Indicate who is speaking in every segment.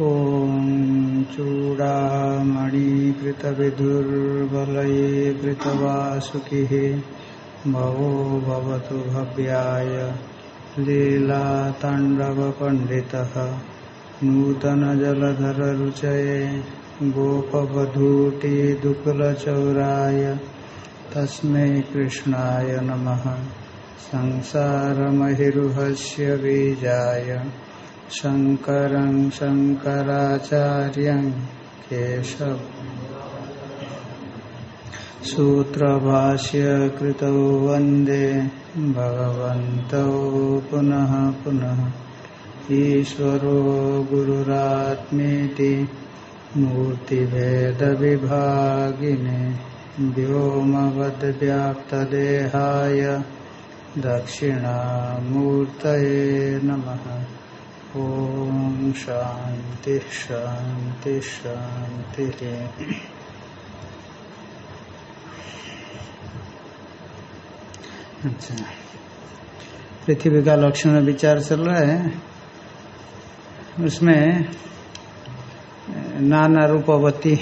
Speaker 1: ॐ चूडामणिकृतविदुर्बलये भवो भवतु भव्याय लीलाताण्डवपण्डितः नूतनजलधररुचये गोपवधूटिदुकुलचौराय तस्मै कृष्णाय नमः। संसारमहिरुहस्य बीजाय। शङ्करं शङ्कराचार्यं केशव। सूत्रभाष्य कृतौ वंदे भगवन्तौ पुनः पुनः। ईश्वरो गुरुरात्मेति मूर्तिभेदविभागिने व्योमवद्व्याप्तदेहाय दक्षिणामूर्तये नमः। ॐ शांति शांति शान्तिः अच्छा। पृथ्वी का लक्षण विचार चल रहा है। उसमें नाना रूपवती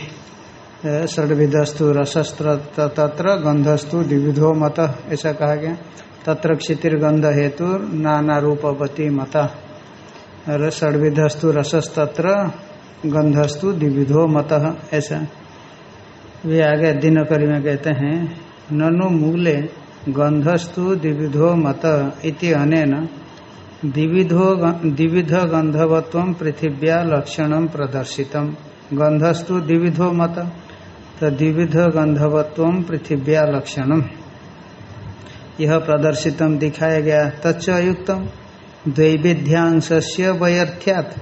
Speaker 1: षडविधस्तु, रसस्त्र तत्र गंधस्तु द्विविधो मत, ऐसा कहा गया। तत्र क्षितिर्गंध हेतु नाना रूपवती मत। और षडविधस्तु रसस्तत्र गंधस्तु द्विविधो मत, ऐसा। वे आगे दिनकरी में कहते हैं, ननु मूले गंधस्तु द्विविधो मत इति अनेन द्विविधो द्विविध गंधवत्व पृथिव्या लक्षण प्रदर्शितम। गंधस्तु द्विविधो मत तो द्विविध गंधवत्व पृथिव्या लक्षणम। यह प्रदर्शितम दिखाया गया, तच्च युक्तम। द्वैविध्यांश से वयर्थ्यात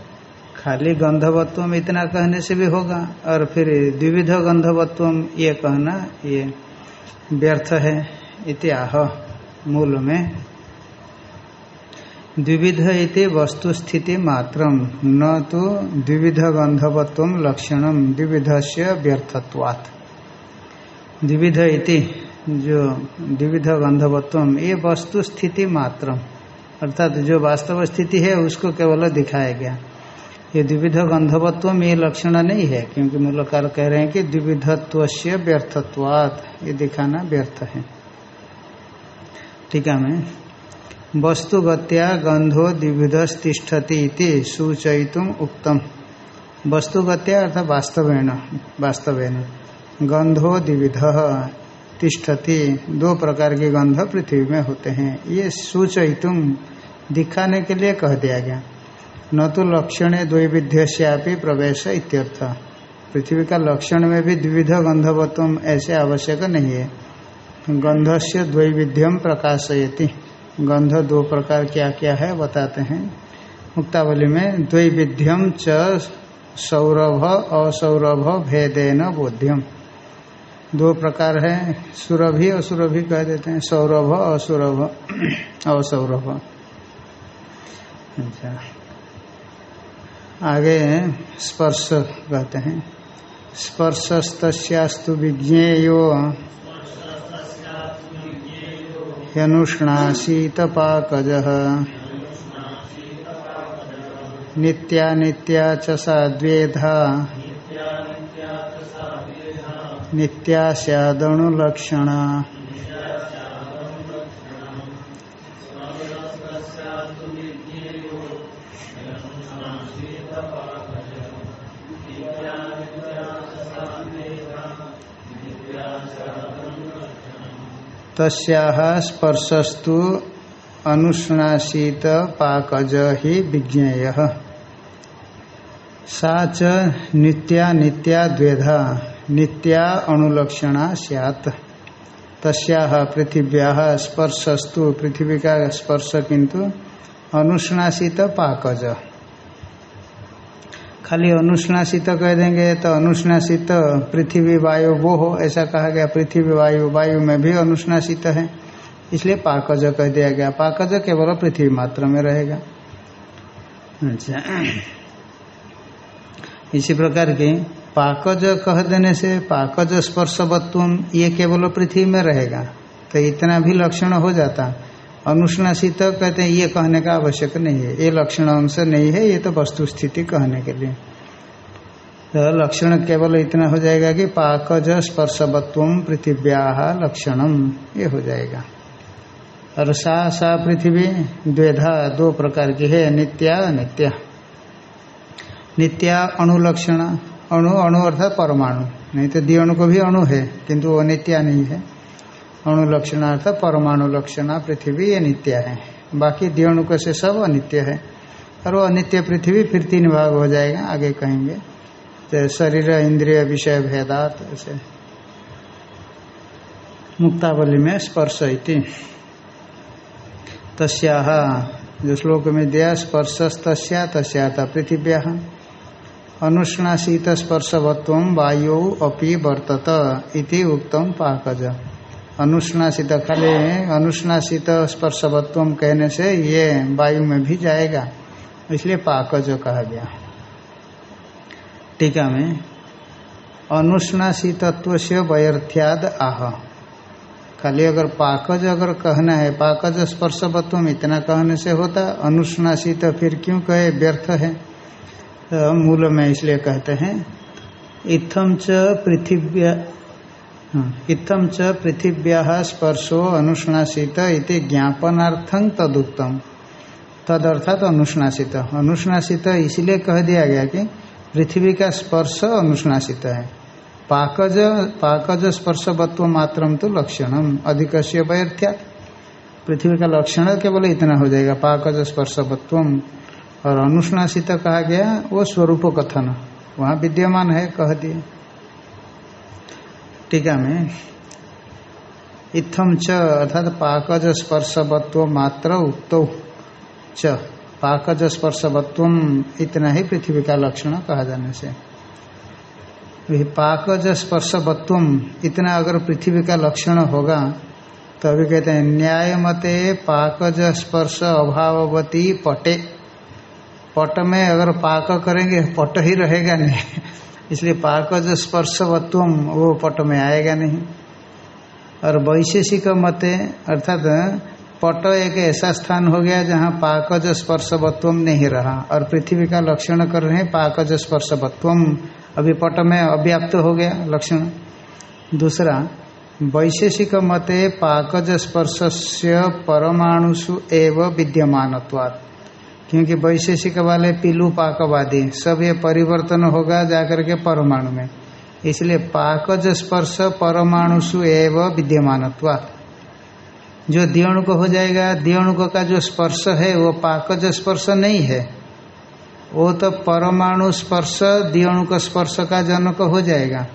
Speaker 1: खाली गंधवत्व इतना कहने से भी होगा, और फिर द्विविध गंधवत्व ये कहना, ये व्यर्थ है इत्याह मूल में। द्विविध इति वस्तु स्थिति मात्र न तो द्विविध गंधवत्व लक्षण द्विविध से व्यर्थत्वात्। द्विविध इति, जो द्विविध गंधवत्व ये वस्तु स्थिति मात्र अर्थात जो वास्तव स्थिति है, उसको केवल दिखाया गया। ये द्विविध गंधवत्व में ये लक्षण नहीं है, क्योंकि मूलकार कह रहे हैं कि द्विविधत्व से व्यर्थत्वात्, ये दिखाना व्यर्थ है। टीका में वस्तुगत्या गंधो द्विविध तिष्ठति सूचयितुम उक्तम। वस्तुगत्या अर्थात वास्तवेन वास्तवेन। गंधो द्विविध तिष्ठति, दो प्रकार के गंध पृथ्वी में होते हैं। ये सूचयितुम दिखाने के लिए कह दिया गया। न तो लक्षण द्वैविध्य से प्रवेश इत्यर्थ। पृथ्वी का लक्षण में भी द्विविध गंधवत्व ऐसे आवश्यक नहीं है। गंध से द्वैविध्यम प्रकाशयति। गंध दो प्रकार क्या क्या है बताते हैं। मुक्तावली में द्वैविध्यम च सौरभ, असौरभ, भेदेन, बोध्यम। दो प्रकार है। सुरभि, असुरभि कह देते हैं। सौरभ, असुरभ, असौरभ। अच्छा। आगे स्पर्श कहते हैं। स्पर्शस्तस्तु विज्ञेयो। ह्यनुष्णाशीतपाकज नित्या नित्या च सा द्वेधा। नित्या स्यादणुलक्षणा। तस्याह स्पर्शस्तु पाकज ही विज्ञेय। सा च नित्या नित्या द्वेधा नित्या अणुलक्षणा सैत तस्याह पृथिव्या स्पर्शस्तु पृथ्वी का स्पर्श किंतु अनुष्णाशीत पाकज। खाली अनुष्णाशित कह देंगे तो अनुष्णाशित पृथ्वी वायु वो हो, ऐसा कहा गया। पृथ्वी वायु वायु में भी अनुष्णाशित है। इसलिए पाकज कह दिया गया। पाकज केवल पृथ्वी मात्र में रहेगा। अच्छा। इसी प्रकार के पाकज कह देने से पाकज स्पर्शवत्व ये केवल पृथ्वी में रहेगा। तो इतना भी लक्षण हो जाता। अनुष्णाशित कहते हैं, ये कहने का आवश्यक नहीं है। ये लक्षण अंश नहीं है, ये तो वस्तु स्थिति कहने के लिए। तो लक्षण केवल इतना हो जाएगा कि पाकज स्पर्शवत्व पृथिव्या लक्षणम ये हो जाएगा। और सा सा पृथ्वी, द्वेधा, दो प्रकार की है, नित्या नित्या। नित्या अणुलक्षण अणु अणु अर्थात परमाणु। नहीं तो दियणु को भी अणु है, किंतु वो नित्या नहीं है। अणु लक्षण अर्थात परमाणु लक्षण पृथ्वी ये नित्या है। बाकी दियणु को से सब अनित्य है। और वो अनित्य पृथ्वी फिर तीन भाग हो जाएगा, आगे कहेंगे। तो शरीर, इंद्रिय, विषय, भेदात, ऐसे। मुक्तावली में स्पर्श इति। तस्या, जो श्लोक में दिया स्पर्श तस्या तस्या था पृथिव्या। अनुष्णाशीत स्पर्शवत्व वायु अपि वर्तत इति उत्तम पाकज। अनुष्णाशित खाली अनुष्णाशित स्पर्शवत्व कहने से ये वायु में भी जाएगा। इसलिए पाकज कहा गया। टीका में अनुष्णाशितत्व से व्यर्थ्याद आह। खाली अगर पाकज अगर कहना है पाकज स्पर्शवत्व इतना कहने से होता अनुष्णाशित फिर क्यों कहे, व्यर्थ है? तो मूल में इसलिए कहते हैं, इत्थम च पृथिव्या इत्थम च पृथिव्या स्पर्शो अनुष्णासित इति ज्ञापनार्थं तदुक्तम। तद अर्थात अनुष्णासित। अनुष्णासित इसलिए कह दिया गया कि पृथ्वी का स्पर्श अनुष्णासित है। पाकज पाकज स्पर्शवत्व मात्रम तो लक्षणम। अधिक वैर्थ्या पृथ्वी का लक्षण केवल इतना हो जाएगा, पाकज स्पर्शवत्व और अनुष्णासित कहा गया, वो स्वरूप कथन। वहाँ विद्यमान है, कह दिए। टीका में इत्थम च, अर्थात पाकज स्पर्शवत्व मात्र उक्त च। पाकज स्पर्शवत्व इतना ही पृथ्वी का लक्षण कहा जाने से। पाकज स्पर्शवत्व इतना अगर पृथ्वी का लक्षण होगा तो अभी कहते हैं न्याय मते पाकज स्पर्श अभाववती पटे। पट में अगर पाक करेंगे, पट ही रहेगा नहीं। इसलिए पाक जो स्पर्शवत्व वो पट में आएगा नहीं। और वैशेषिक मते, अर्थात पट एक ऐसा स्थान हो गया जहाँ पाकज स्पर्शवत्व नहीं रहा। और पृथ्वी का लक्षण कर रहे हैं पाकज स्पर्शवत्व अभी पट में अव्याप्त हो गया लक्षण। दूसरा, वैशेषिक मते पाकज स्पर्श से परमाणुषु एव विद्यमानत्वात्। क्योंकि वैशेषिक वाले पीलू पाकवादी, सब ये परिवर्तन होगा जाकर के परमाणु में। इसलिए पाकज स्पर्श परमाणुसु एव विद्यमान जो दियणु को हो जाएगा, दियणुक का जो स्पर्श है, वो पाकज स्पर्श नहीं है। वो तो परमाणु स्पर्श, दियणुक स्पर्श का जनक हो जाएगा।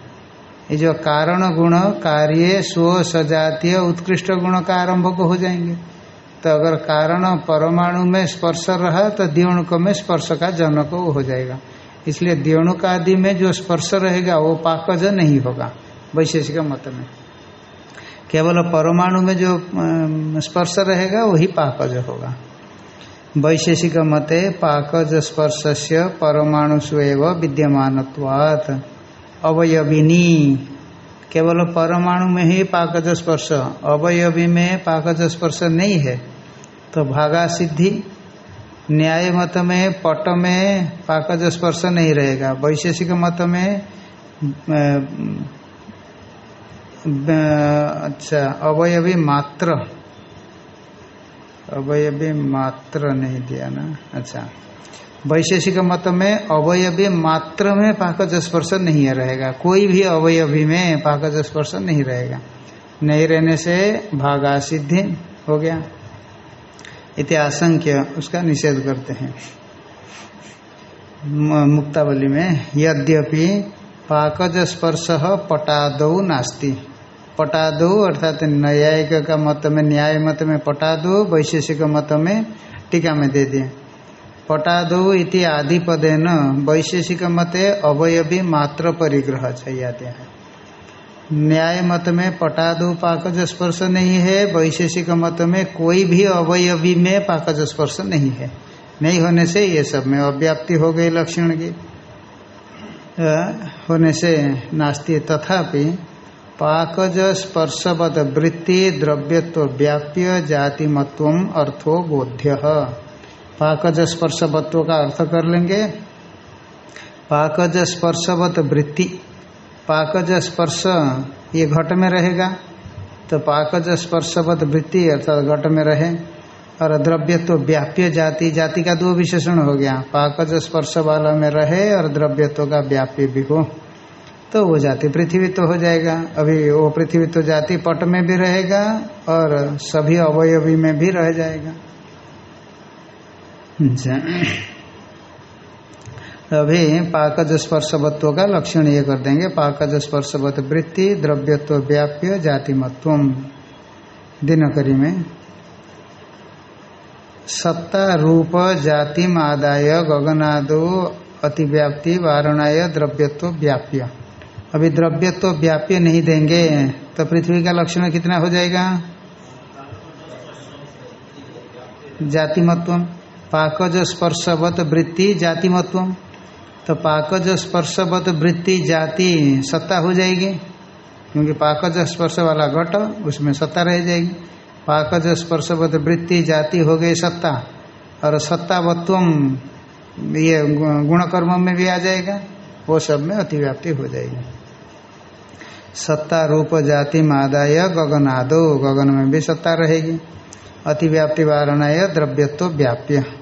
Speaker 1: ये जो कारण गुण, कार्य स्व सजातीय उत्कृष्ट गुण का आरंभ हो जाएँगे। तो अगर कारण परमाणु में स्पर्श रहा तो दियोणुक में स्पर्श का जनक हो जाएगा। इसलिए दियोणुक आदि में जो स्पर्श रहेगा, वो पाकज नहीं होगा। वैशेषिक मत में। केवल परमाणु में जो स्पर्श रहेगा, वही पाकज होगा। वैशेषिक मते पाकज स्पर्श से परमाणु स्वेव विद्यमान अवयविनी। केवल परमाणु में ही पाकज स्पर्श अवयवी में पाकज स्पर्श नहीं है। तो भागा सिद्धि न्याय मत में पट में पाकज स्पर्श नहीं रहेगा। वैशेषिक मत में अच्छा अवयवी मात्र अवयवी मात्र नहीं दिया ना? अच्छा। वैशेषिक मत में अवयवी मात्र में पाकज स्पर्श नहीं रहेगा। कोई भी अवयवी में पाकज स्पर्श नहीं रहेगा। नहीं रहने से भागा सिद्धि हो गया। इति आशंक्य, उसका निषेध करते हैं। मुक्तावली में, यद्यपि पाकज स्पर्श पटादौ नास्ति। पटादौ अर्थात न्यायिक का मत में न्याय मत में पटादौ, वैशेषिक मत में टीका में दे दिए पटादौ इति आदि पदे न वैशेषिक मते अवयवी मात्र परिग्रह चाहिए न्याय मत में पटादो पाकज स्पर्श नहीं है, वैशेषिक मत में कोई भी अवयवी में पाकज स्पर्श नहीं है। नहीं होने से ये सब में अव्याप्ति हो गई लक्षण की। होने से नास्ती तथापि पाकज स्पर्शवद वृत्ति द्रव्यत्व व्याप्य जाति मत्व अर्थो बोध्य। पाकज स्पर्शवत्व का अर्थ कर लेंगे। पाकज स्पर्शवत वृत्ति। पाकज स्पर्श ये घट में रहेगा तो पाकज स्पर्शवत वृत्ति अर्थात घट में रहे, और द्रव्य तो व्याप्य जाति जाति का दो विशेषण हो गया। पाकज स्पर्श वाला में रहे और द्रव्यत्व का व्याप्य भी हो तो वो जाति पृथ्वी तो हो जाएगा। अभी वो पृथ्वी तो जाति पट में भी रहेगा और सभी अवयवी में भी रह जाएगा। अच्छा। अभी पाकज स्पर्शवत्व का लक्षण ये कर देंगे। पाकज स्पर्शवत वृत्ति द्रव्यत्व व्याप्य जातिमत्व दिनकरी में। सत्ता रूप, जातिम, आदाय, गगनादो, अतिव्याप्ति, वारणाय, द्रव्यत्व व्याप्य। अभी द्रव्यत्व व्याप्य नहीं देंगे तो पृथ्वी का लक्षण कितना हो जाएगा? जातिमत्व पाकज स्पर्शवत वृत्ति जातिमत्व तो पाकज स्पर्शवत वृत्ति जाति सत्ता हो जाएगी। क्योंकि पाकज स्पर्श वाला घट, उसमें सत्ता रह जाएगी। पाकज स्पर्शवत वृत्ति जाति हो गई सत्ता। और सत्तावत्व ये गुणकर्म में भी आ जाएगा। वो सब में अतिव्याप्ति हो जाएगी। सत्ता रूप जाति मादाय गगनादो। गगन में भी सत्ता रहेगी। अतिव्याप्ति वारणा द्रव्यत्व व्याप्य।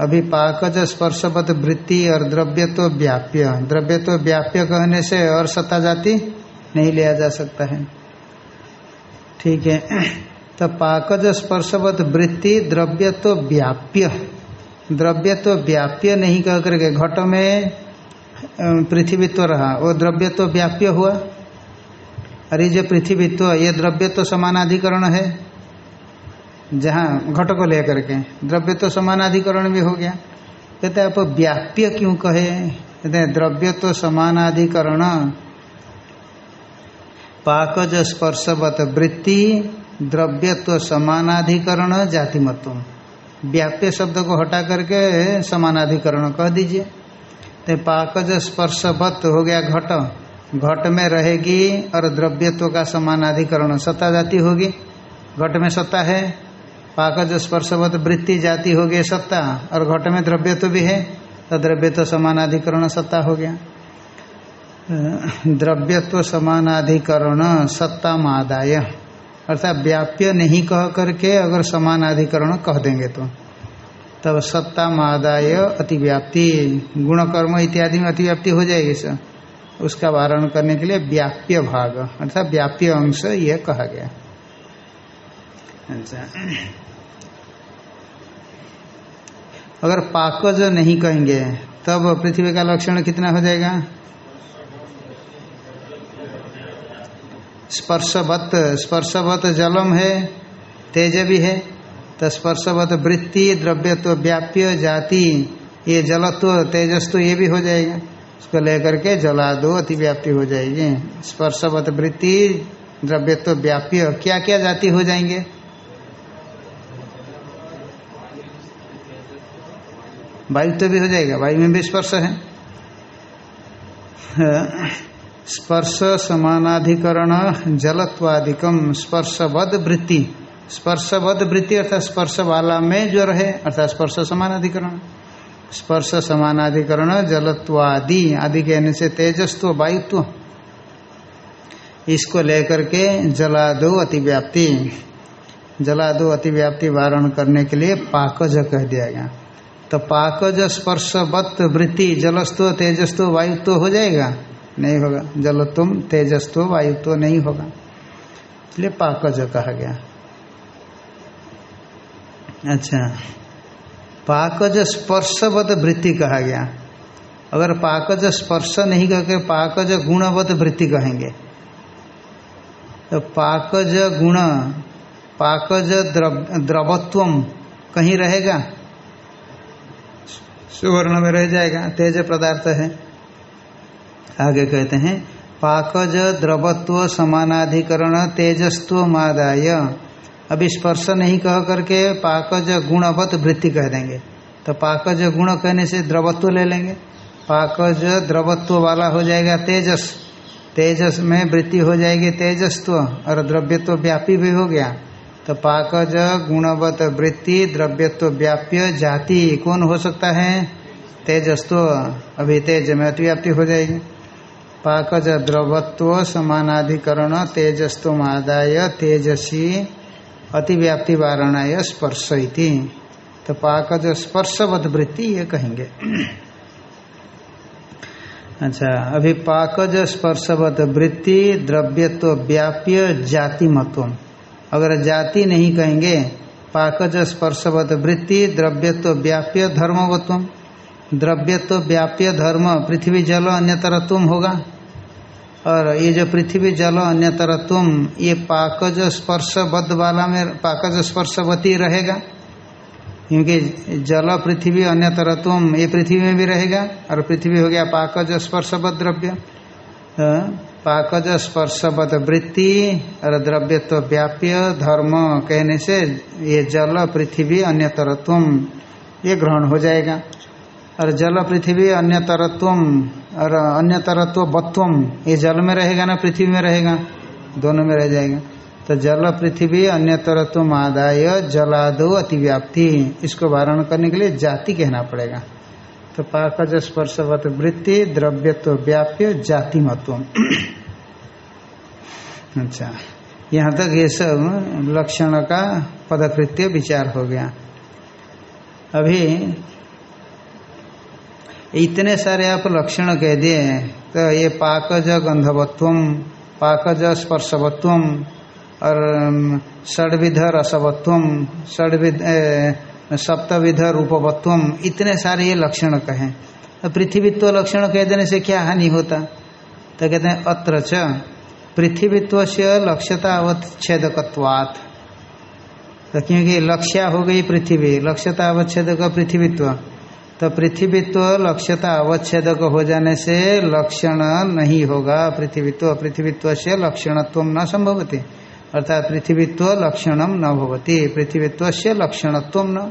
Speaker 1: अभी पाकज स्पर्शवत वृत्ति और द्रव्य तो व्याप्य। द्रव्य तो व्याप्य कहने से और सत्ता जाति नहीं लिया जा सकता है। ठीक है। तो पाकज स्पर्शवत वृत्ति द्रव्य तो व्याप्य। द्रव्य तो व्याप्य नहीं कह करके घट में पृथ्वीत्व रहा। वो द्रव्य तो व्याप्य हुआ? अरे जो पृथ्वीत्व, ये द्रव्य तो समानाधिकरण है। जहाँ घट को लेकर के द्रव्य तो समानाधिकरण भी हो गया। कहते आप व्याप्य क्यों कहे? कहते हैं द्रव्य तो समानाधिकरण। पाकज स्पर्शवत वृत्ति द्रव्यत्व समानाधिकरण जातिमत्व व्याप्य शब्द को हटा करके समानाधिकरण कह दीजिए। तो पाकज स्पर्शवत हो गया घट। घट में रहेगी और द्रव्यत्व का समानाधिकरण सत्ता जाति होगी। घट में सत्ता है। पाकज स्पर्शवत वृत्ति जाति हो गई सत्ता, और घट में द्रव्य तो भी है तो द्रव्य तो समानाधिकरण सत्ता हो गया। द्रव्यत्व समानाधिकरण सत्ता मादाय अर्थात व्याप्य नहीं कह करके अगर समानाधिकरण कह देंगे तो। तब सत्ता मादाय अतिव्याप्ति गुण कर्म इत्यादि में अतिव्याप्ति हो जाएगी सर। उसका वारण करने के लिए व्याप्य भाग, अर्थात व्याप्य अंश यह कहा गया। अच्छा अगर पाकज नहीं कहेंगे, तब पृथ्वी का लक्षण कितना हो जाएगा? स्पर्शवत स्पर्शवत जलम है, तेज भी है तो स्पर्शवत वृत्ति, द्रव्यत्व व्याप्य जाति, ये जलत्व तेजस्व ये भी हो जाएगा। उसको लेकर के जला दो अतिव्याप्ति हो जाएगी। स्पर्शवत वृत्ति, द्रव्यत्व व्याप्य क्या क्या जाति हो जाएँगे? वायु तो भी हो जाएगा, वायु में भी स्पर्श है। स्पर्श समानाधिकरण जलत्वादिकम, स्पर्शवद वृत्ति। स्पर्शवद वृत्ति अर्थात स्पर्श वाला में जो रहे, अर्थात स्पर्श समानाधिकरण। स्पर्श समानाधिकरण जलत्वादि, आदि कहने से तेजस्व वायुत्व। इसको लेकर के जला दो अतिव्याप्ति। जला दो अतिव्याप्ति वारण करने के लिए पाकज कह दिया गया। तो पाकज स्पर्शवत वृत्ति जलस्व तेजस्व वायुत्व हो जाएगा? नहीं होगा। जलत्व तेजस्व वायुत्व नहीं होगा। इसलिए पाकज कहा गया। अच्छा। पाकज स्पर्शवत वृत्ति कहा गया। अगर पाकज स्पर्श नहीं कहकर पाकज गुणवत वृत्ति कहेंगे तो पाकज गुण, पाकज द्रव द्रवत्वम कहीं रहेगा? सुवर्ण में रह जाएगा तेज पदार्थ है। आगे कहते हैं, पाकज द्रवत्व समानाधिकरण तेजस्व मादाय। अभी स्पर्श नहीं कह करके पाकज गुणवत वृत्ति कह देंगे। तो पाकज गुण कहने से द्रवत्व ले लेंगे। पाकज द्रवत्व वाला हो जाएगा तेजस। तेजस में वृत्ति हो जाएगी तेजस्व और द्रव्यत्व व्यापी भी हो गया। तो पाकज गुणवत वृत्ति द्रव्यत्व व्याप्य जाति कौन हो सकता है? तेजस्तो अभी तेज में अतिव्याप्ति हो जाएगी। पाकज द्रवत्व समानाधिकरण तेजस्तो आदाय तेजसी, अतिव्याप्ति वारणा स्पर्श इति तो पाकज स्पर्शवत वृत्ति ये कहेंगे। अच्छा अभी पाकज स्पर्शवत वृत्ति द्रव्यत्व व्याप्य जाति मतव अगर जाति नहीं कहेंगे, पाकज स्पर्शवत वृत्ति, द्रव्यत्व व्याप्य धर्मवत्व द्रव्यत्व व्याप्य धर्म, पृथ्वी जल अन्यतरत्व होगा। और ये जो पृथ्वी जल अन्यतरत्व ये पाकज स्पर्शबद्ध वाला में, पाकज स्पर्शवती रहेगा। क्योंकि जल पृथ्वी अन्य ये पृथ्वी में भी रहेगा, और पृथ्वी हो गया पाकज स्पर्शवत द्रव्य। पाकज स्पर्शवत वृत्ति और द्रव्य तो व्याप्य धर्म कहने से ये जल, पृथ्वी अन्य तरत्व ये ग्रहण हो जाएगा। और जल, पृथ्वी अन्य तरत्व और अन्य तरत्व बत्वम ये जल में रहेगा ना, पृथ्वी में रहेगा? दोनों में रह जाएगा। तो जल, पृथ्वी अन्य तरत्व आदाय, जलादो अतिव्याप्ति, इसको वारण करने के लिए जाति कहना पड़ेगा। तो पाकज स्पर्शवत वृत्ति, द्रव्यत्व व्याप्य जाति मत्व अच्छा। यहाँ तक ये सब लक्षण का पदकृत्य विचार हो गया। अभी इतने सारे आप लक्षण कह दिए तो ये पाकज गंधवत्व पाकज स्पर्शवत्व और षडविध रसवत्व षडविध सप्तविध रूपवत्व इतने सारे ये लक्षण कहें। तो पृथ्वीत्व लक्षण कह देने से क्या हानि होता? तो कहते हैं, अत्र च। पृथ्वीत्व से लक्ष्यता अवच्छेदकवात तो क्योंकि लक्ष्या हो गई पृथ्वी लक्ष्यता अवच्छेदक पृथ्वीत्व। तो पृथ्वीत्व लक्ष्यता अवच्छेदक हो जाने से लक्षण नहीं होगा। पृथ्वीत्व पृथ्वीत्व से लक्षणत्व न संभवती। अर्थात पृथ्वीत्व लक्षणम न भवती। पृथ्वीत्व से लक्षणत्व न।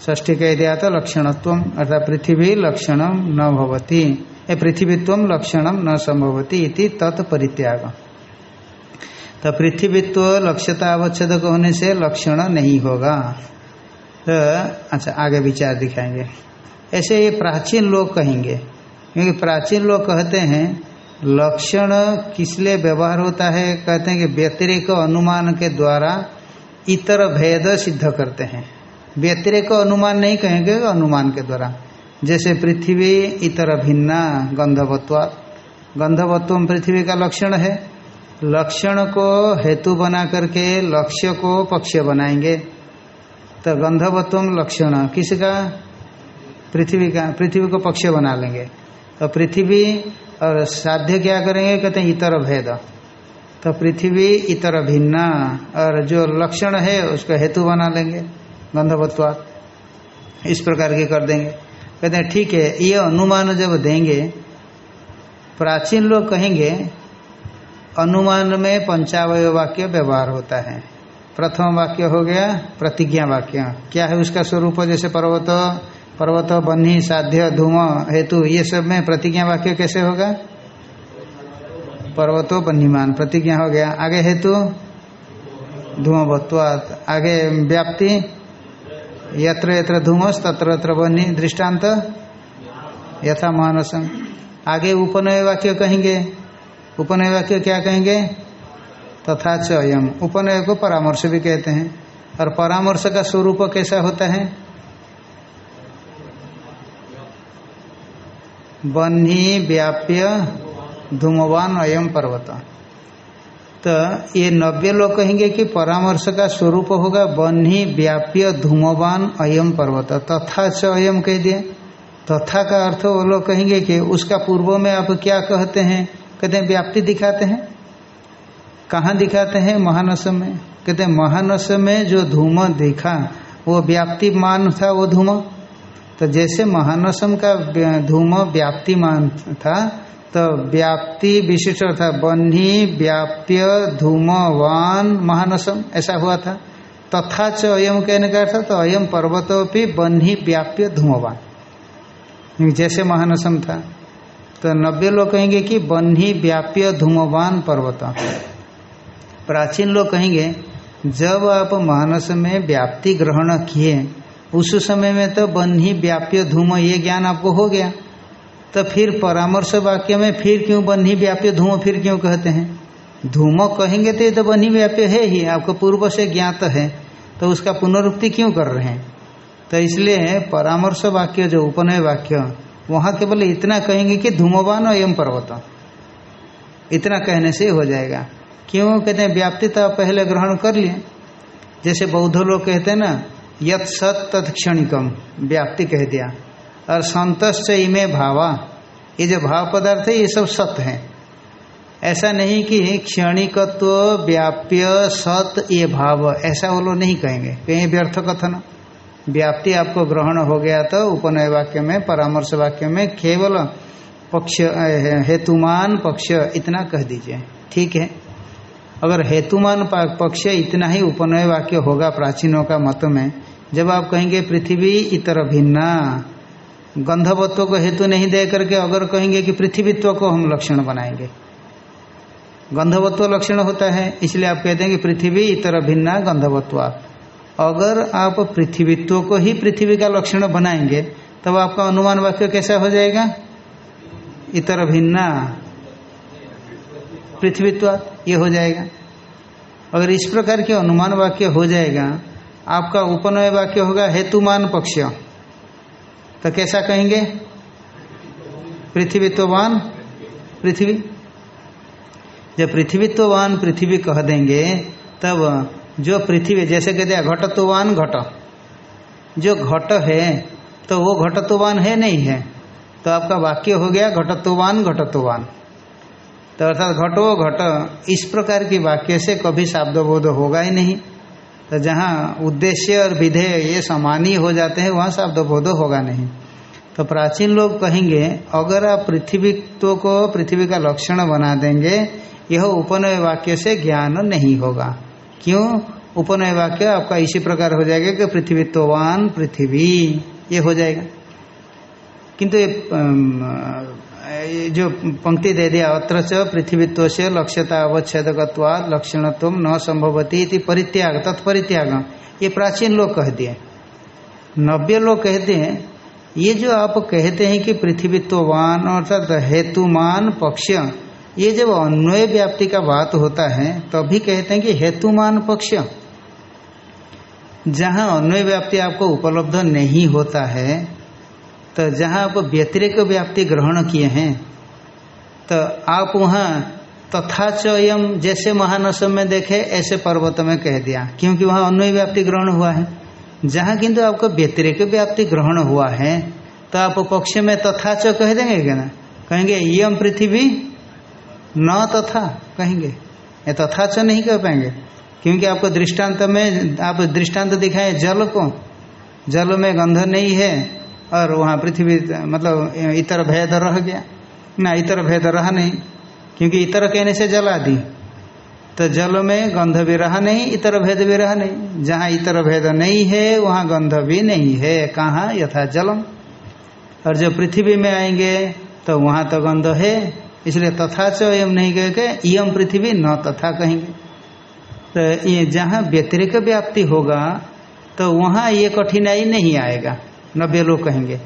Speaker 1: ष्ठी कह दिया तो लक्षणत्व। अर्थात पृथ्वी लक्षणम न भवती। ये पृथ्वीत्व लक्षणम न संभवती इति तत्परित्याग तो पृथ्वीत्व लक्ष्यता अवच्छेद होने से लक्षण नहीं होगा। तो अच्छा आगे विचार दिखाएँगे। ऐसे ये प्राचीन लोग कहेंगे, क्योंकि प्राचीन लोग कहते हैं लक्षण किस लिए व्यवहार होता है? कहते हैं कि व्यतिरिक अनुमान के द्वारा इतर भेद सिद्ध करते हैं। व्यतिरिक अनुमान नहीं कहेंगे अनुमान के द्वारा। जैसे पृथ्वी इतर भिन्ना गंधवत्व। गंधवत्व पृथ्वी का लक्षण है। लक्षण को हेतु बना करके लक्ष्य को पक्ष बनाएँगे। तो गंधवत्व लक्षण किसका? पृथ्वी का, पृथ्वी को पक्ष बना लेंगे। तो पृथ्वी और साध्य क्या करेंगे? कहते हैं इतर भेद। तो पृथ्वी इतर भिन्ना, और जो लक्षण है, उसका हेतु बना लेंगे, गंधवत्वात। इस प्रकार के कर देंगे। कहते हैं, ठीक है, ये अनुमान जब देंगे, प्राचीन लोग कहेंगे, अनुमान में पंचावय वाक्य व्यवहार होता है। प्रथम वाक्य हो गया, प्रतिज्ञा वाक्य। क्या है उसका स्वरूप? जैसे पर्वत पर्वत, बन्ही, साध्य, धूम, हेतु, ये सब में प्रतिज्ञा वाक्य कैसे होगा? पर्वतो बन्हीमान, प्रतिज्ञा हो गया। आगे हेतु धूमवत्वात आगे व्याप्ति, यत्र यत्र धूमस, तत्र तत्र बन्ही दृष्टांत यथा मानसम आगे उपनय वाक्य कहेंगे। उपनय वाक्य क्या कहेंगे? तथा च अयम उपनय को परामर्श भी कहते हैं। और परामर्श का स्वरूप कैसा होता है? बन्ही व्याप्य धूमवान अयम पर्वत। तो ये नब्बे लोग कहेंगे कि परामर्श का स्वरूप होगा बन्ही व्याप्य धूमवान अयम पर्वत। तथा च अयम कह दिए। तथा का अर्थ वो लोग कहेंगे कि उसका पूर्व में आप क्या कहते हैं? कहते हैं व्याप्ति दिखाते हैं। कहाँ दिखाते हैं? महानस में। कहते हैं महानस में जो धूम देखा, वो व्याप्ति मान था वो धूम तो जैसे महानसम का धूम व्याप्तिमान था तो व्याप्ति विशिष्ट था, बन्ही व्याप्य धूमवान महानसम, ऐसा हुआ था। तथा च अयम कहने का था तो अयम पर्वतो भी बन्ही व्याप्य धूमवान। जैसे महानसम था। तो नब्बे लोग कहेंगे कि बन्ही व्याप्य धूमवान पर्वत। प्राचीन लोग कहेंगे, जब आप महानस में व्याप्ति ग्रहण किए उस समय में तो बन्ही व्याप्य धूम, ये ज्ञान आपको हो गया। तो फिर परामर्श वाक्य में फिर क्यों बन्ही व्याप्य धूम, फिर क्यों कहते हैं? धूम कहेंगे तो ये तो बन्ही व्याप्य है ही, आपको पूर्व से ज्ञात है तो उसका पुनरुक्ति क्यों कर रहे हैं? तो इसलिए परामर्श वाक्य, जो उपनय वाक्य, वहाँ केवल इतना कहेंगे कि धूमवान एवं पर्वत। इतना कहने से हो जाएगा। क्यों? कहते हैं, व्याप्ति तो पहले ग्रहण कर लिए। जैसे बौद्ध लोग कहते हैं ना यत सत तत्क्षणिकम, व्याप्ति कह दिया। और संतश्च इमे भावा, ये जो भाव पदार्थ है, ये सब सत है। ऐसा नहीं कि क्षणिकत्व, व्याप्य, सत, ये भाव, ऐसा वो लोग नहीं कहेंगे। कहीं व्यर्थ कथन। व्याप्ति आपको ग्रहण हो गया तो उपनय वाक्य में, परामर्श वाक्य में, केवल पक्ष हेतुमान पक्ष, इतना कह दीजिए। ठीक है? अगर हेतुमान पक्ष इतना ही उपनय वाक्य होगा प्राचीनों का मत में जब आप कहेंगे पृथ्वी इतर भिन्ना, गंधवत्व को हेतु नहीं दे करके अगर कहेंगे कि पृथ्वीत्व को हम लक्षण बनाएँगे। गंधवत्व लक्षण होता है, इसलिए आप कहते हैं कि पृथ्वी इतर भिन्ना, गंधवत्व। अगर आप पृथ्वीत्व को ही पृथ्वी का लक्षण बनाएँगे, तब तो आपका अनुमान वाक्य कैसा हो जाएगा? इतर भिन्ना। पृथ्वीत्व, ये हो जाएगा। अगर इस प्रकार के अनुमान वाक्य हो जाएगा आपका उपनय वाक्य होगा हेतुमान पक्ष तो कैसा कहेंगे? पृथ्वीत्ववान, पृथ्वी। जब पृथ्वीत्ववान पृथ्वी कह देंगे, तब जो पृथ्वी, जैसे कहते हैं, घटत्ववान घट। जो घट है तो वो घटत्ववान है नहीं है। तो आपका वाक्य हो गया घटत्ववान घटत्ववान। तो अर्थात घटो, घट, इस प्रकार की वाक्य से कभी शाब्दबोध होगा ही नहीं। तो जहाँ उद्देश्य और विधेय ये समान ही हो जाते हैं, वहाँ शाब्दबोध होगा नहीं। तो प्राचीन लोग कहेंगे, अगर आप पृथ्वीत्व को पृथ्वी का लक्षण बना देंगे, यह उपनय वाक्य से ज्ञान नहीं होगा। क्यों? उपनय वाक्य आपका इसी प्रकार हो जाएगा कि पृथ्वीत्ववान पृथ्वी, ये हो जाएगा। किंतु ये जो पंक्ति दे दिया अत्र च पृथ्वीत्व से लक्ष्यता अवच्छेदकवाद लक्षणत्व न संभवती इति परित्याग, तत्परित्याग। ये प्राचीन लोग कह दिए। नव्य लोग कहते हैं, ये जो आप कहते हैं कि पृथ्वीत्ववान, अर्थात हेतुमान पक्ष, ये जब अन्वय व्याप्ति का बात होता है, तभी कहते हैं कि हेतुमान पक्ष। जहाँ अन्वय व्याप्ति आपको उपलब्ध नहीं होता है तो जहाँ आप व्यतिरिक व्याप्ति ग्रहण किए हैं तो आप वहाँ तथा चयम जैसे महानस में देखे, ऐसे पर्वत में कह दिया, क्योंकि वहाँ अन्वय व्याप्ति ग्रहण हुआ है। जहाँ किंतु आपको व्यतिरिक व्याप्ति ग्रहण हुआ है तो आप पक्ष में तथा च कह देंगे क्या ना? कहेंगे यम पृथ्वी न तथा, कहेंगे। ये तथा च नहीं कह पाएँगे, क्योंकि आपको दृष्टांत में, आप दृष्टांत दिखाए, जल को। जल में गंध नहीं है और वहाँ पृथ्वी मतलब इतर भेद रह गया। ना, इतर भेद रहा नहीं, क्योंकि इतर कहने से जला दी तो जल में गंध भी रहा नहीं, इतर भेद भी रहा नहीं। जहाँ इतर भेद नहीं है, वहाँ गंध भी नहीं है। कहाँ? यथा जलम। और जब पृथ्वी में आएँगे तो वहाँ तो गंध है। इसलिए तथा च एम नहीं कह के यम पृथ्वी न तथा कहेंगे। तो ये जहाँ व्यतिरिक व्याप्ति होगा तो वहाँ ये कठिनाई नहीं आएगा। नब्बे लोग कहेंगे।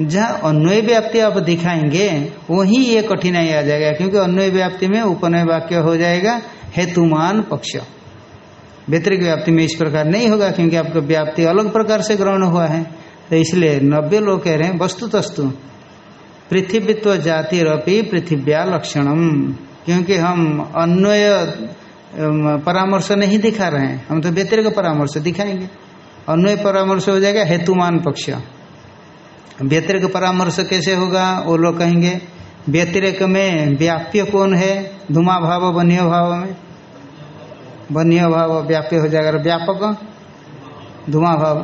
Speaker 1: जहाँ अन्वय व्याप्ति आप दिखाएँगे, वही ये कठिनाई आ जाएगा, क्योंकि अन्वय व्याप्ति में उपनय वाक्य हो जाएगा, हेतुमान पक्ष। व्यतिरिक व्याप्ति में इस प्रकार नहीं होगा, क्योंकि आपका व्याप्ति अलग प्रकार से ग्रहण हुआ है। तो इसलिए नब्बे लोग कह रहे हैं वस्तु तस्तु पृथ्वीत्व जातिरपि पृथिव्या लक्षणम क्योंकि हम अन्वय परामर्श नहीं दिखा रहे हैं, हम तो व्यतिरिक परामर्श दिखाएँगे। अन्वय परामर्श हो जाएगा, हेतुमान पक्ष। व्यतिरिक परामर्श कैसे होगा, वो लोग कहेंगे, व्यतिरिक में व्याप्य कौन है? धुमा भाव बन्य भाव में? बन्य भाव व्याप्य हो जाएगा। व्यापक? धुमा भाव।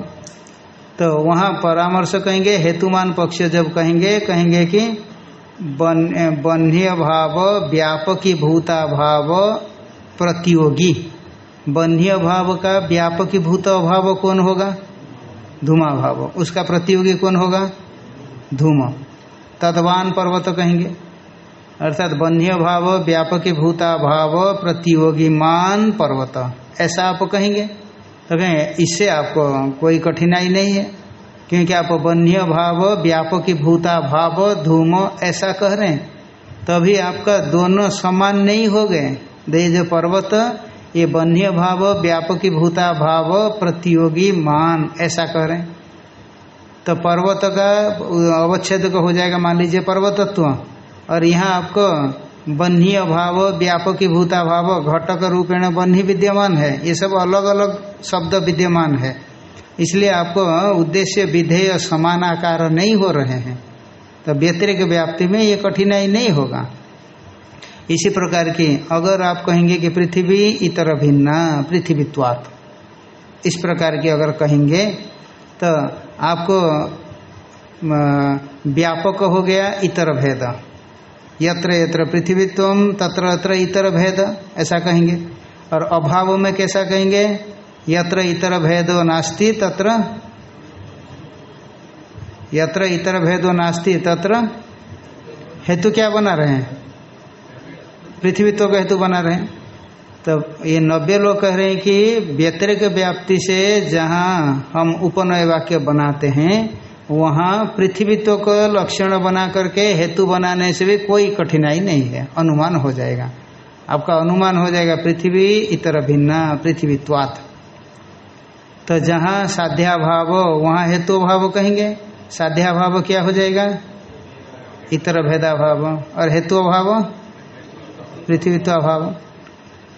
Speaker 1: तो वहाँ परामर्श कहेंगे, हेतुमान पक्ष जब कहेंगे कहेंगे कि बन्य भाव, व्यापकी भूता भाव, प्रतियोगी। बन्य भाव का व्यापकी भूत अभाव कौन होगा? धूमा भाव उसका प्रतियोगी कौन होगा? धूम। तदवान पर्वत कहेंगे। अर्थात बन्य भाव व्यापकी भूता भाव प्रतियोगी मान, पर्वत। ऐसा आप कहेंगे। तो कहें, इससे आपको कोई कठिनाई नहीं है। क्योंकि आप बन्य भाव व्यापकी भूता भाव धूम ऐसा कह रहे हैं। तभी आपका दोनों समान नहीं हो गए। दे जो पर्वत ये बन्य भाव, व्यापकी भूता भाव, प्रतियोगी मान, ऐसा कह रहे तो पर्वत का, अवच्छेद का हो जाएगा, मान लीजिए पर्वतत्व। और यहाँ आपको बन्ही अभाव व्यापकी भूता भाव, घटक रूपेण बन्ही विद्यमान है। ये सब अलग अलग शब्द विद्यमान है। इसलिए आपको उद्देश्य विधेय समानाकार नहीं हो रहे हैं। तो व्यतिरिक व्याप्ति में ये कठिनाई नहीं होगा। इसी प्रकार की, अगर आप कहेंगे कि पृथ्वी इतर भिन्ना, पृथ्वीत्वात। इस प्रकार की अगर कहेंगे तो आपको व्यापक हो गया इतर भेद। यत्र यत्र पृथ्वीत्व, तत्र तत्र इतर भेद, ऐसा कहेंगे। और अभाव में कैसा कहेंगे? यत्र इतर भेदो नास्ति, तत्र, यत्र इतर भेदो नास्ति, तत्र, हेतु क्या बना रहे हैं? पृथ्वीत्व का हेतु बना रहे हैं। तो ये नब्बे लोग कह रहे हैं कि व्यतिरिक व्याप्ति से जहाँ हम उपनय वाक्य बनाते हैं, वहाँ पृथ्वीत्व को लक्षण बना करके हेतु बनाने से भी कोई कठिनाई नहीं है, अनुमान हो जाएगा। आपका अनुमान हो जाएगा पृथ्वी इतर भिन्ना पृथ्वीत्वात् तो जहाँ साध्याभाव, वहाँ हेतु भाव कहेंगे, साध्याभाव क्या हो जाएगा? इतर भेदाभाव। और हेतु अभाव।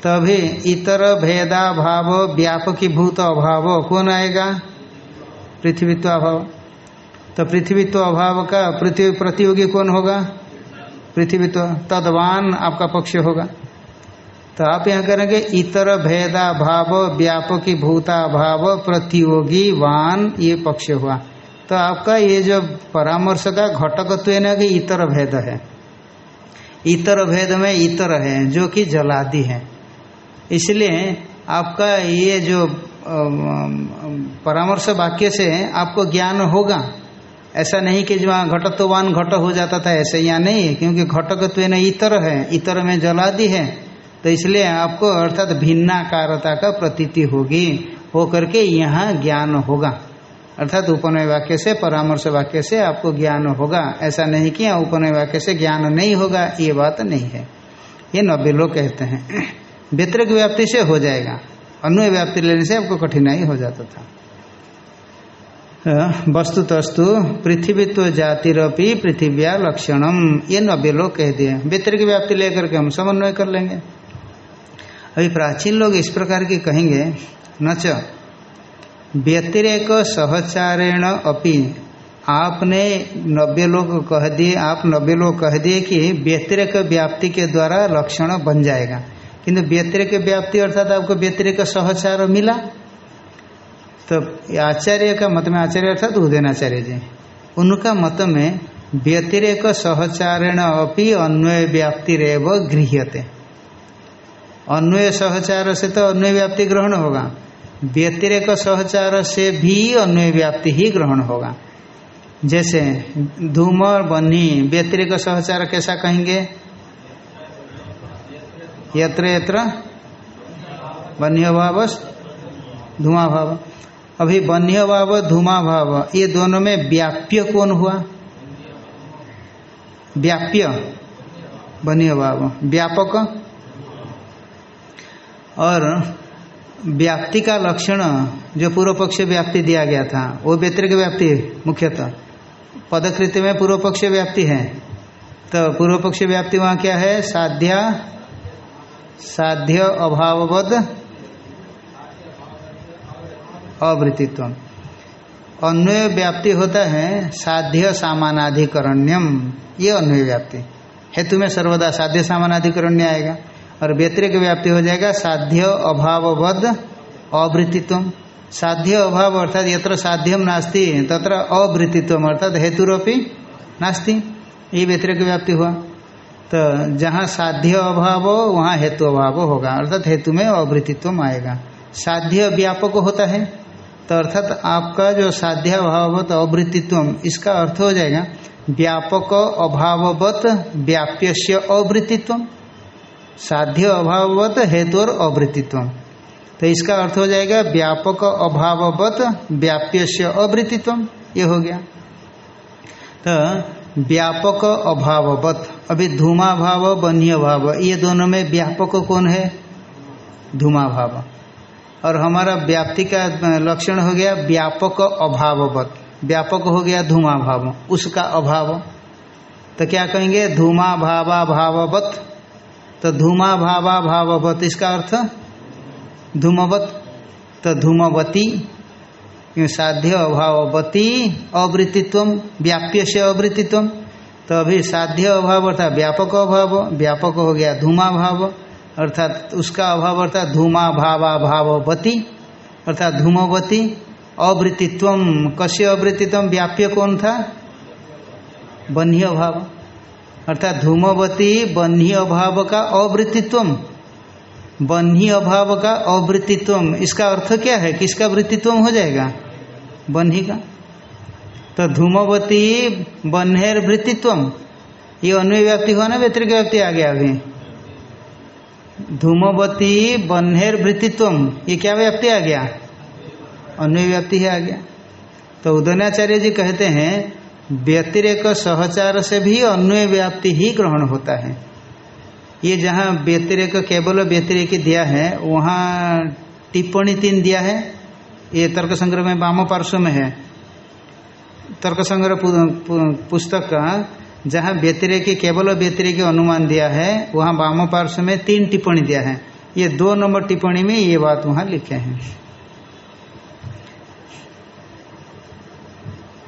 Speaker 1: तभी इतर भेदा भाव व्यापकी भूत अभाव, कौन आएगा? पृथ्वीत्व अभाव। तो पृथ्वीत्व अभाव का पृथ्वी प्रतियोगी कौन होगा? पृथ्वीत्व तदवान आपका पक्ष होगा। तो आप यहाँ करेंगे, इतर भेदा भाव व्यापकी भूता भाव प्रतियोगी वान ये पक्ष हुआ। तो आपका ये जो परामर्श का घटकत्व है कि इतर भेद है। इतर भेद में इतर है, जो कि जलादि है। इसलिए आपका ये जो परामर्श वाक्य से आपको ज्ञान होगा। ऐसा नहीं कि जहाँ घटत्वान घट हो जाता था, ऐसे यहाँ नहीं है, क्योंकि घटकत्व न इतर है, इतर में जलादि है। तो इसलिए आपको अर्थात भिन्नाकारता का प्रतीति होगी हो करके यहाँ ज्ञान होगा। अर्थात उपनय वाक्य से, परामर्श वाक्य से आपको ज्ञान होगा। ऐसा नहीं कि उपनय वाक्य से ज्ञान नहीं होगा, ये बात नहीं है। ये नब्बे लोग कहते हैं। व्यतिरिक व्याप्ति से हो जाएगा। अन्वय व्याप्ति लेने से आपको कठिनाई हो जाता था। वस्तु तस्तु पृथ्वीत्व जातिरपि पृथिव्या लक्षणम। ये नब्बे लोग कह दिए व्यतिरिक व्याप्ति लेकर के हम समन्वय कर लेंगे। अभी प्राचीन लोग इस प्रकार के कहेंगे नच व्यतिरेक सहचारेण अपि। आपने नब्बे लोग कह दिए, आप नब्बे लोग कह दिए कि व्यतिरेक व्याप्ति के द्वारा लक्षण बन जाएगा। किंतु व्यतिरिक व्याप्ति अर्थात आपको व्यतिरिक सहचार मिला। तो आचार्य का मत में आचार्य अर्थात उदयनाचार्य जी। उनका मत में व्यतिरेक सहचारेण अपनी अन्वय व्याप्ति रेव गृह्यते। अन्वय सहचार से तो अन्वय व्याप्ति ग्रहण होगा। व्यतिरेक सहचार से भी अन्वय व्याप्ति ही ग्रहण होगा। जैसे धूम और बन्ही, व्यतिरिक सहचार कैसा कहेंगे? यत्र यत्र बन्य भाव धुआँ भाव अभी बन्य भाव धुमा भाव ये दोनों में व्याप्य कौन हुआ? व्याप्य बन्य भाव व्यापक। और व्याप्ति का लक्षण जो पूर्व पक्ष व्याप्ति दिया गया था, वो व्यतिरिक व्याप्ति मुख्यतः। पदकृति में पूर्व पक्ष व्याप्ति है। तो पूर्व पक्ष व्याप्ति वहाँ क्या है? साध्या, साध्य अभावबद्ध अवृत्तित्व अन्वय व्याप्ति होता है साध्य सामानाधिकरण्यम। ये अन्वय व्याप्ति। हेतु में सर्वदा साध्य सामानाधिकरण्य आएगा। और व्यतिरिक व्याप्ति हो जाएगा साध्य अभावबद्ध अवृत्तित्व साध्य अभाव अर्थात यत्र साध्यम नास्ति, तत्र अवृत्तित्व अर्थात हेतुरपि नास्ति। ये व्यतिरिक व्याप्ति हुआ। तो जहाँ साध्य अभाव हो वहाँ हेतु अभाव होगा, अर्थात हेतु में अवृत्तित्व आएगा। साध्य व्यापक होता है। तो अर्थात आपका जो साध्य अभावत अवृत्तित्व इसका अर्थ हो जाएगा, व्यापक अभाववत व्याप्य अवृत्तित्व साध्य अभाववत हेतु और अवृत्तित्व तो इसका अर्थ हो जाएगा व्यापक अभाववत व्याप्य से अवृत्तित्व ये हो गया। तो व्यापक अभाववत, अभी धूमा भाव बन्य भाव ये दोनों में व्यापक कौन है? धूमा भाव और हमारा व्याप्ति का लक्षण हो गया व्यापक अभाववत। व्यापक हो गया धूमा भाव उसका अभाव। तो क्या कहेंगे? धूमा भावा भाववत तो धूमा भावा भाववत, इसका अर्थ धूमवत। तो धूमवती साध्य अभाववती अवृत्तित्व व्याप्य से अवृत्तित्व तो अभी साध्य अभाव अर्थात व्यापक अभाव, व्यापक हो गया धूमा भाव, अर्थात उसका अभाव अर्थात धूमा भावा भाववती, अर्थात धूमवती। अवृत्तित्व कश्य अवृत्तित्व व्याप्य कौन था? बन्ही अभाव। अर्थात धूमवती, बन्ही अभाव का अवृत्तित्व बन्ही अभाव का अवृत्तित्व इसका अर्थ क्या है? किसका वृत्तित्व हो जाएगा? बन्ही का। तो धूमवती, बन्हेर वृत्तित्व ये अन्वय व्याप्ति हुआ ना व्यतिरिक व्याप्ति आ गया अभी धूमवती, बन्हेर वृत्तित्व ये क्या व्याप्ति आ गया? अन्वय व्याप्ति ही आ गया। तो उदयनाचार्य जी कहते हैं व्यतिरेक सहचार से भी अन्वय व्याप्ति ही ग्रहण होता है। ये जहाँ व्यतिरेक केवल व्यतिरेक दिया है, वहाँ टिप्पणी तीन दिया है। ये तर्क संग्रह में वाम पार्श्व में है। तर्क संग्रह पुस्तक का जहाँ व्यतिरेक केवल व्यतिरेक अनुमान दिया है, वहाँ वाम पार्श्व में तीन टिप्पणी दिया है। ये दो नंबर टिप्पणी में ये बात वहाँ लिखे हैं।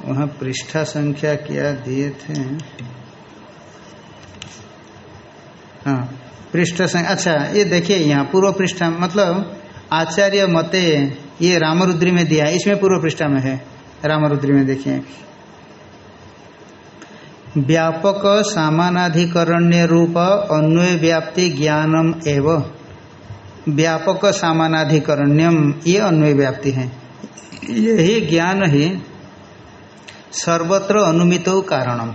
Speaker 1: वहाँ पृष्ठा संख्या क्या दिए थे? हाँ पृष्ठ संख्या अच्छा ये देखिए यहाँ, पूर्व पृष्ठा मतलब आचार्य मते ये रामरुद्री में दिया, इसमें पूर्व पृष्ठा में है, रामरुद्री में देखिए। व्यापक सामानाधिकरण्य रूप अन्वय व्याप्ति ज्ञानम एव। व्यापक सामानाधिकरण्यम, ये अन्वय व्याप्ति है। यही ज्ञान ही सर्वत्र अनुमित कारणम।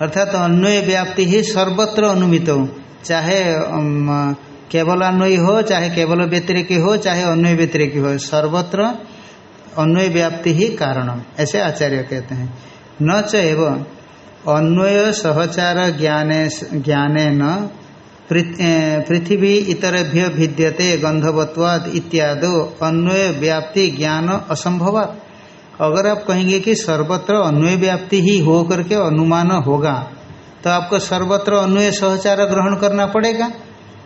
Speaker 1: अर्थात तो अन्वय व्याप्ति ही सर्वत्र अनुमित। चाहे केवल अन्वय हो, चाहे केवल व्यतिरिक हो, चाहे अन्वय व्यतिरिक हो, सर्वत्र अन्वय व्याप्ति ही कारणम, ऐसे आचार्य कहते हैं। न चैव अन्वय सहचार ज्ञाने ज्ञाने न पृथ्वी इतरभ्य भिद्यते गंधवत्वाद इत्यादि। अन्वय व्याप्ति ज्ञान असंभवात। अगर आप कहेंगे कि सर्वत्र अन्वय व्याप्ति ही हो करके अनुमान होगा तो आपको सर्वत्र अन्वय सहचार ग्रहण करना पड़ेगा।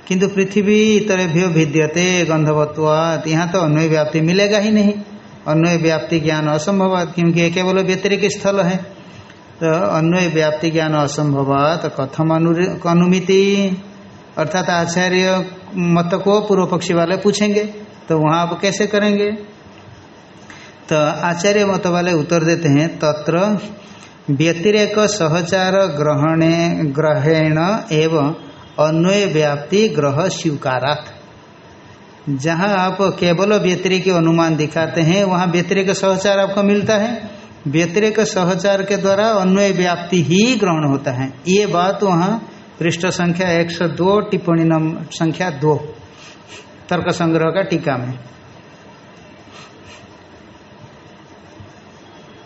Speaker 1: किंतु पृथ्वी इतरभ्य भिद्यते गंधवत्वात, यहाँ तो अन्वय व्याप्ति मिलेगा ही नहीं। अन्वय व्याप्ति ज्ञान असंभवात, क्योंकि केवल व्यतिरिक स्थल है। तो अन्वय व्याप्ति ज्ञान असंभवात, कथम अनुमिति, अर्थात आचार्य मत को पूर्व पक्षी वाले पूछेंगे तो वहाँ आप कैसे करेंगे? तो आचार्य मत वाले उत्तर देते हैं तत्र व्यतिरेक सहचार ग्रहणे ग्रहेण एवं अन्वय व्याप्ति ग्रह स्वीकारात जहाँ आप केवल व्यतिरिक अनुमान दिखाते हैं वहाँ व्यतिरिक सहचार आपको मिलता है व्यतिरिक सहचार के द्वारा अन्वय व्याप्ति ही ग्रहण होता है ये बात वहाँ पृष्ठ संख्या 102 टिप्पणी नंबर संख्या दो तर्क संग्रह का टीका में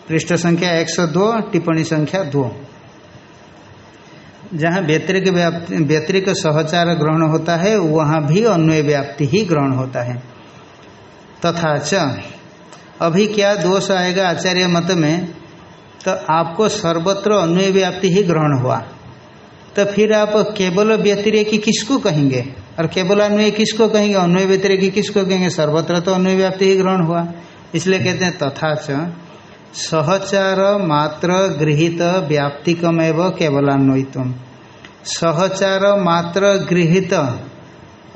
Speaker 1: पृष्ठ संख्या 102 टिप्पणी संख्या दो। जहाँ व्यतिरिक व्यतिरिक सहचार ग्रहण होता है, वहाँ भी अन्वय व्याप्ति ही ग्रहण होता है। तथा च, अभी क्या दोष आएगा आचार्य मत में तो आपको सर्वत्र अन्वय व्याप्ति ही ग्रहण हुआ। तो फिर आप केवल व्यतिरेकी किसको कहेंगे? और केवल अन्वय किसको कहेंगे? अन्वय व्यतिरेकी किसको कहेंगे? सर्वत्र तो अन्वय व्याप्ति ही ग्रहण हुआ। इसलिए कहते हैं तथा च सहचार मात्र गृहित व्याप्तिकमेव केवलान्वयित्व सहचार मात्र गृहित,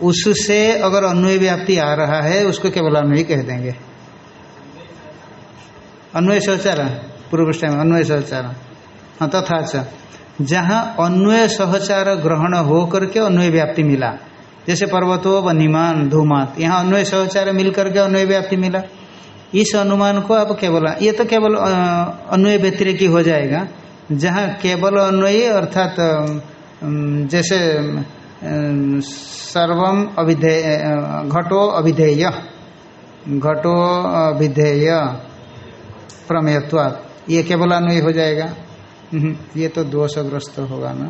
Speaker 1: उससे अगर अन्वय व्याप्ति आ रहा है, उसको केवलान्वयी कह देंगे। अन्वय सहचार, पूर्व में अन्वय सहचार। हाँ तथा तो जहाँ अन्वय सहचार ग्रहण हो करके अन्वय व्याप्ति मिला, जैसे पर्वतो वनिमान धूमात, यहाँ अन्वय सहचार मिल करके अन्वय व्याप्ति मिला। इस अनुमान को आप केवल ये तो केवल अन्वय व्यतिरिकी हो जाएगा। जहाँ केवल अन्वय अर्थात जैसे सर्वम अभिधेय घटो अभिधेय घटो अभिधेय प्रमेयत्वात्। ये केवल अन्वय हो जाएगा। हम्म, ये तो दोषग्रस्त होगा ना।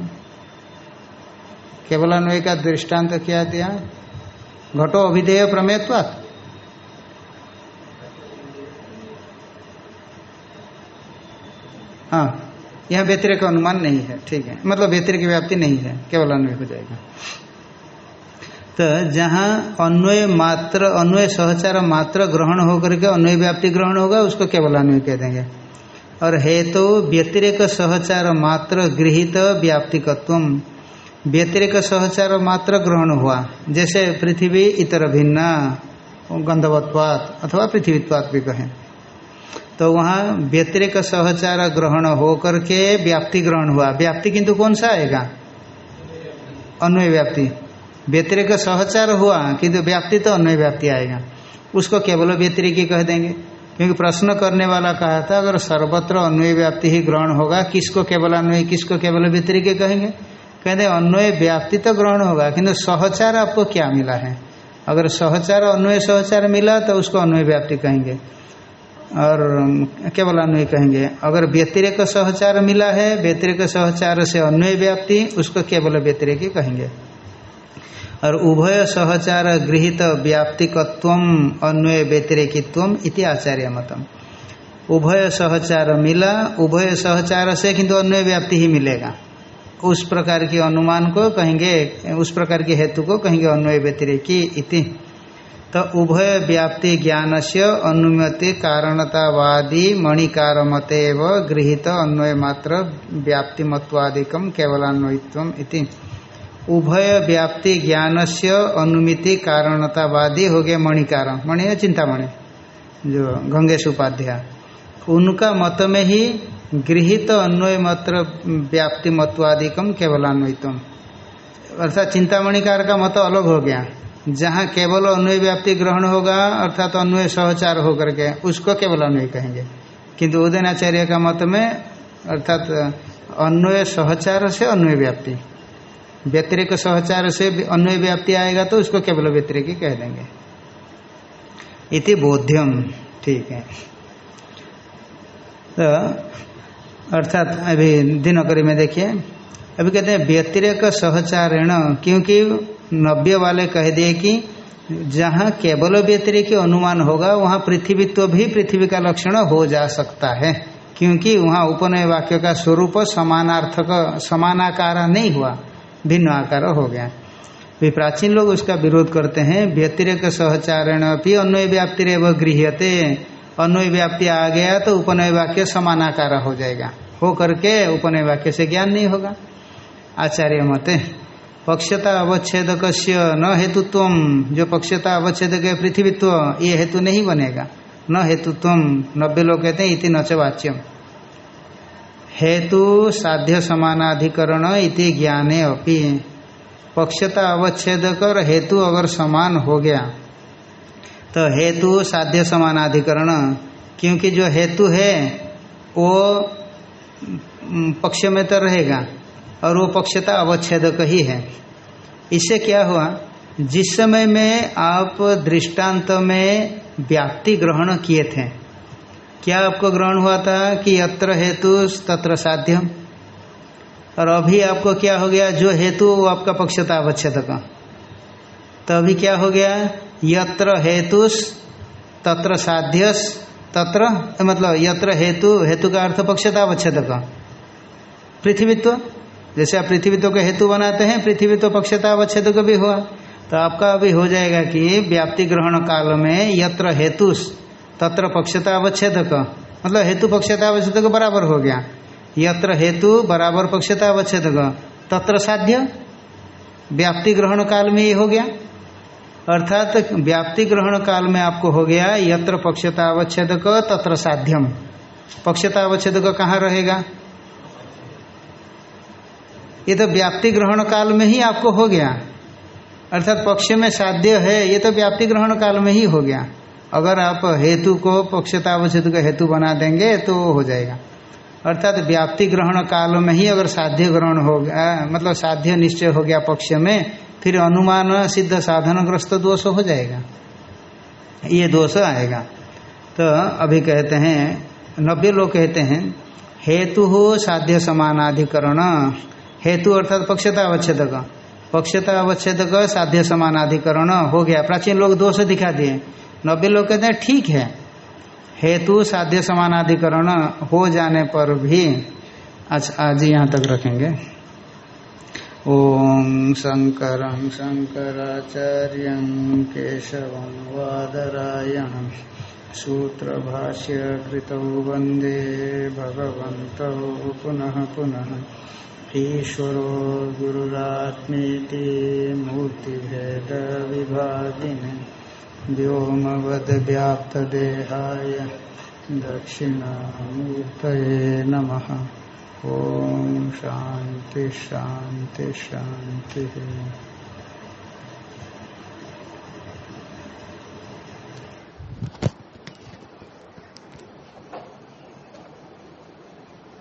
Speaker 1: केवल अन्वय का दृष्टांत तो क्या दिया? घटो अभिधेय प्रमेयत्वात्। हाँ यहाँ व्यतिरिक अनुमान नहीं है, ठीक है। मतलब व्यतिरिक व्याप्ति नहीं है, केवल अन्वय हो जाएगा। तो जहाँ अन्वय मात्र, अन्वय सहचार मात्र ग्रहण होकर के अन्वय व्याप्ति ग्रहण होगा, उसको केवल अन्वय कह देंगे। और हेतु तो व्यतिरिक सहचार मात्र गृहित व्याप्तिकत्व व्यतिरिक सहचार मात्र ग्रहण हुआ, जैसे पृथ्वी इतर भिन्न, गंधवत्वात, अथवा पृथ्वीत्वात भी कहें। तो वहाँ व्यतिरिक सहचार ग्रहण हो करके व्याप्ति ग्रहण हुआ। व्याप्ति किंतु कौन सा आएगा? अन्वय व्याप्ति। व्यतिरिक सहचार हुआ, किंतु व्याप्ति तो अन्वय व्याप्ति आएगा। उसको केवल व्यतिरिक कह देंगे। क्योंकि प्रश्न करने वाला कहा था, अगर सर्वत्र अन्वय व्याप्ति ही ग्रहण होगा, किसको केवल अन्वय, किसको केवल व्यतिरिक कहेंगे? कहते अन्वय व्याप्ति तो ग्रहण होगा, किंतु सहचार आपको क्या मिला है? अगर सहचार, अन्वय सहचार मिला तो उसको अन्वय व्याप्ति कहेंगे। और केवल अन्वय कहेंगे। अगर व्यतिरिक सहचार मिला है, व्यतिरिक सहचार से अन्वय व्याप्ति, उसको केवल व्यतिरिक कहेंगे। और उभय सहचार गृहित व्याप्तिकत्व, अन्वय व्यतिरेकित्व इति आचार्य मतम उभय सहचार मिला, उभय सहचार से किंतु अन्वय व्याप्ति ही मिलेगा। उस प्रकार के अनुमान को कहेंगे, उस प्रकार के हेतु को कहेंगे अन्वय व्यतिरेकी इति। तो उभय व्याप्ति ज्ञान से अनुमति कारणतावादी मणिकार मतेव गृहित अन्वय मात्र व्याप्ति केवलान्वयित्व इति। उभय व्याप्ति ज्ञान से अनुमिति कारणतावादी हो गए मणिकार। मणि है चिंतामणि जो गंगेश उपाध्याय। उनका मत में ही गृहित अन्वय मात्र व्याप्ति मत्वादिकम केवलान्वयित्व अर्थात चिंतामणिकार का मत अलग हो गया। जहाँ केवल अन्वय व्याप्ति ग्रहण होगा, अर्थात तो अन्वय सहचार होकर के, उसको केवल अन्वय कहेंगे। किंतु उदयनाचार्य का मत में, अर्थात अन्वय सहचार से अन्वय व्याप्ति। व्यतिरिक सहचार से अन्वय व्याप्ति आएगा तो उसको केवल व्यतिरिक कह देंगे। इति बोध्यम, ठीक है। तो अर्थात अभी दिनकरी में देखिए, अभी कहते हैं व्यतिरिक सहचारण, क्योंकि नव्य वाले कह दिए कि जहाँ केवल व्यतिरिक अनुमान होगा, वहाँ पृथ्वीत्व भी पृथ्वी का लक्षण हो जा सकता है, क्योंकि वहाँ उपनय वाक्य का स्वरूप समानार्थक, समानाकार नहीं हुआ, भिन्न आकार हो गया। भी प्राचीन लोग उसका विरोध करते हैं। व्यतिरिक सहचारण भी अन्वय व्याप्ति रेव गृहते अन्वय व्याप्ति आ गया तो उपनय वाक्य समानाकार हो जाएगा। हो करके उपनय वाक्य से ज्ञान नहीं होगा। आचार्य मते। पक्षता अवच्छेदक न हेतुत्व। जो पक्षता अवच्छेदक है पृथ्वीत्व, ये हेतु नहीं बनेगा। न हेतुत्व, नब्बे लोग कहते हैं, इति नच वाच्यम हेतु साध्य समानाधिकरण इति ज्ञाने अपि। पक्षता अवच्छेदक और हेतु अगर समान हो गया तो हेतु साध्य समानाधिकरण, क्योंकि जो हेतु है, वो पक्ष में तो रहेगा। और वो पक्षता अवच्छेदक ही है। इससे क्या हुआ? जिस समय में आप दृष्टांत में व्याप्ति ग्रहण किए थे, क्या आपको ग्रहण हुआ था कि यत्र हेतु तत्र साध्यम? और अभी आपको क्या हो गया? जो हेतु, वो आपका पक्षता अवच्छेदक। तो अभी क्या हो गया? यत्र हेतु तत्र साध्यस तत्र मतलब यत्र हेतु हेतु का अर्थ पक्षता अवच्छेदक। पृथ्वीत्व? जैसे आप पृथ्वी तो का हेतु बनाते हैं पृथ्वी तो पक्षता अवच्छेद का भी हुआ। तो आपका अभी हो जाएगा कि व्याप्ति ग्रहण काल में यत्र हेतु तत्र पक्षता अवच्छेद मतलब हेतु पक्षता अवच्छेद बराबर हो गया। यत्र हेतु बराबर पक्षता अवच्छेद तत्र साध्य? व्याप्ति ग्रहण काल में ये हो गया। अर्थात व्याप्ति ग्रहण काल में आपको हो गया यत्र पक्षता अवच्छेद तत्र साध्यम। पक्षता अवच्छेद कहाँ रहेगा? ये तो व्याप्ति ग्रहण काल में ही आपको हो गया। अर्थात पक्ष में साध्य है, ये तो व्याप्ति ग्रहण काल में ही हो गया। अगर आप हेतु को, पक्षतावचित का हेतु बना देंगे तो हो जाएगा। अर्थात व्याप्ति ग्रहण काल में ही अगर साध्य ग्रहण हो गया मतलब साध्य निश्चय हो गया पक्ष में, फिर अनुमान सिद्ध साधन ग्रस्त दोष हो जाएगा। ये दोष आएगा। तो अभी कहते हैं, नब्बे लोग कहते हैं, हेतु हो साध्य समानाधिकरण। हेतु अर्थात पक्षता अवच्छेद का पक्षता अवच्छेद का साध्य समानाधिकरण हो गया। प्राचीन लोग दोष दिखा दिए। नब्बे लोग कहते हैं, ठीक है। हेतु साध्य समानाधिकरण हो जाने पर भी आज आज यहाँ तक रखेंगे। ओम शंकर शंकराचार्य केशव वादरायण सूत्र भाष्य कृत वंदे भगवत पुनः पुनः। ईश्वरो गुरुरात्मीति मूर्तिभेद विभागिने व्योमवद्व्याप्तदेहाय दक्षिणामूर्तये नमः। ॐ शान्ति शान्ति शान्तिः।